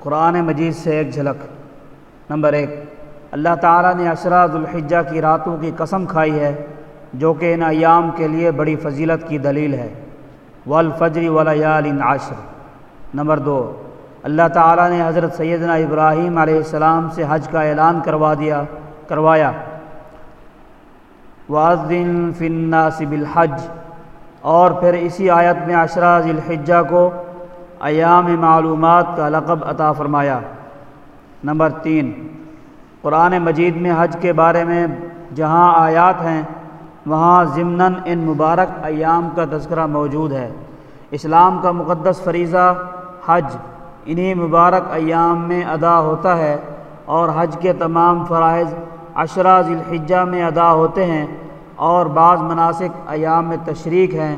قرآن مجید سے ایک جھلک۔ نمبر ایک، اللہ تعالیٰ نے اشراء الحجہ کی راتوں کی قسم کھائی ہے، جو کہ ان ایام کے لیے بڑی فضیلت کی دلیل ہے۔ والفجر ولیال عشر۔ نمبر دو، اللہ تعالیٰ نے حضرت سیدنا ابراہیم علیہ السلام سے حج کا اعلان کروا دیا، کروایا۔ واضن فناس بالحج۔ اور پھر اسی آیت میں عشرہ ذی الحجہ کو ایام معلومات کا لقب عطا فرمایا۔ نمبر تین، قرآن مجید میں حج کے بارے میں جہاں آیات ہیں، وہاں ضمناً ان مبارک ایام کا تذکرہ موجود ہے۔ اسلام کا مقدس فریضہ حج، انہی مبارک ایام میں ادا ہوتا ہے اور حج کے تمام فرائض عشرہ ذی الحجہ میں ادا ہوتے ہیں اور بعض مناسک ایام میں تشریک ہیں۔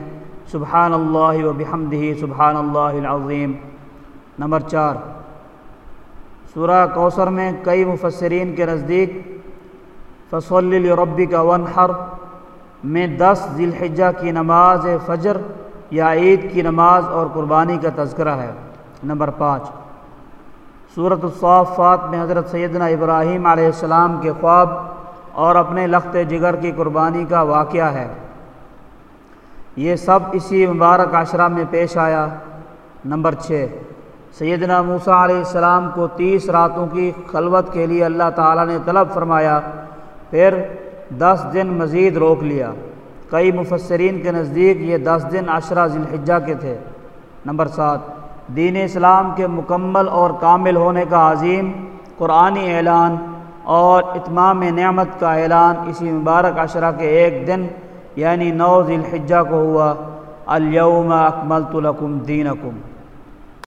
سبحان اللہ و بحمدہ سبحان اللہ العظیم۔ نمبر چار۔ سورہ کوثر میں کئی مفسرین کے نزدیک، فصل ربی کا ونحر میں دس ذی الحجہ کی نماز فجر یا عید کی نماز اور قربانی کا تذکرہ ہے۔ نمبر پانچ۔ صورت الصافات میں حضرت سیدنا ابراہیم علیہ السلام کے خواب اور اپنے لخت جگر کی قربانی کا واقعہ ہے۔ یہ سب اسی مبارک عشرہ میں پیش آیا۔ نمبر چھ، سیدنا موسیٰ علیہ السلام کو تیس راتوں کی خلوت کے لیے اللہ تعالیٰ نے طلب فرمایا، پھر دس دن مزید روک لیا۔ کئی مفسرین کے نزدیک یہ دس دن عشرہ ذی الحجہ کے تھے۔ نمبر سات، دین اسلام کے مکمل اور کامل ہونے کا عظیم قرآنی اعلان اور اتمام نعمت کا اعلان اسی مبارک عشرہ کے ایک دن یعنی نو ذی الحجہ کو ہوا الیوم اکملت لکم دینکم.